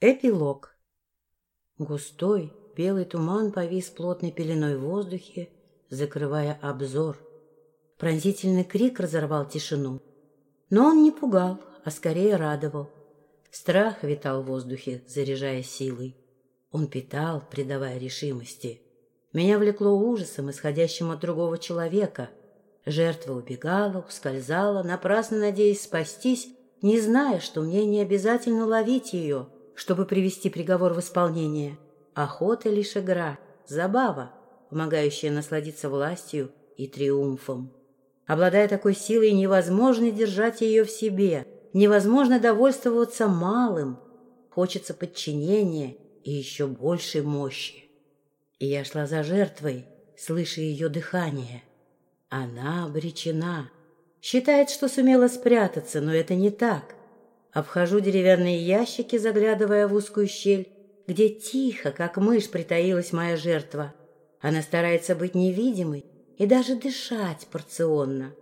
Эпилог. Густой белый туман повис плотной пеленой в воздухе, закрывая обзор. Пронзительный крик разорвал тишину. Но он не пугал, а скорее радовал. Страх витал в воздухе, заряжая силой. Он питал, придавая решимости. Меня влекло ужасом, исходящим от другого человека. Жертва убегала, ускользала, напрасно надеясь спастись, не зная, что мне не обязательно ловить ее — чтобы привести приговор в исполнение. Охота лишь игра, забава, помогающая насладиться властью и триумфом. Обладая такой силой, невозможно держать ее в себе, невозможно довольствоваться малым. Хочется подчинения и еще большей мощи. И я шла за жертвой, слыша ее дыхание. Она обречена. Считает, что сумела спрятаться, но это не так. Обхожу деревянные ящики, заглядывая в узкую щель, где тихо, как мышь, притаилась моя жертва. Она старается быть невидимой и даже дышать порционно.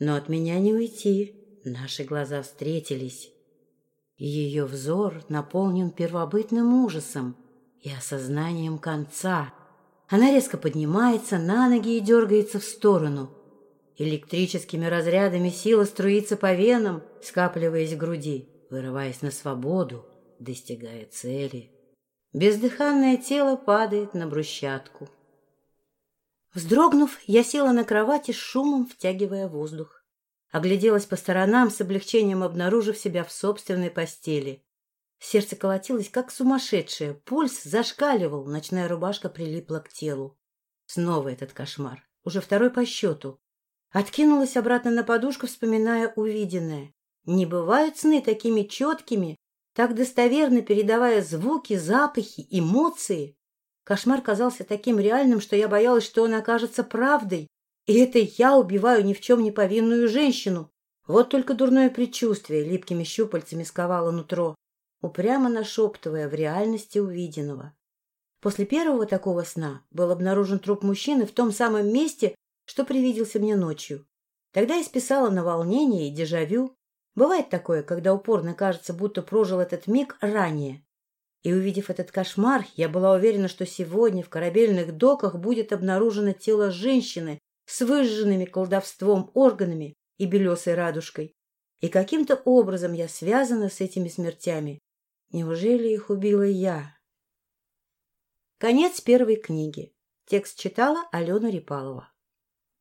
Но от меня не уйти. Наши глаза встретились. Ее взор наполнен первобытным ужасом и осознанием конца. Она резко поднимается на ноги и дергается в сторону. Электрическими разрядами сила струится по венам, скапливаясь в груди, вырываясь на свободу, достигая цели. Бездыханное тело падает на брусчатку. Вздрогнув, я села на кровати с шумом, втягивая воздух. Огляделась по сторонам, с облегчением обнаружив себя в собственной постели. Сердце колотилось, как сумасшедшее, пульс зашкаливал, ночная рубашка прилипла к телу. Снова этот кошмар, уже второй по счету. Откинулась обратно на подушку, вспоминая увиденное. Не бывают сны такими четкими, так достоверно передавая звуки, запахи, эмоции. Кошмар казался таким реальным, что я боялась, что он окажется правдой. И это я убиваю ни в чем не повинную женщину. Вот только дурное предчувствие липкими щупальцами сковало нутро, упрямо нашептывая в реальности увиденного. После первого такого сна был обнаружен труп мужчины в том самом месте, что привиделся мне ночью. Тогда я списала на волнение и дежавю. Бывает такое, когда упорно кажется, будто прожил этот миг ранее. И увидев этот кошмар, я была уверена, что сегодня в корабельных доках будет обнаружено тело женщины с выжженными колдовством органами и белесой радужкой. И каким-то образом я связана с этими смертями. Неужели их убила я? Конец первой книги. Текст читала Алена Репалова.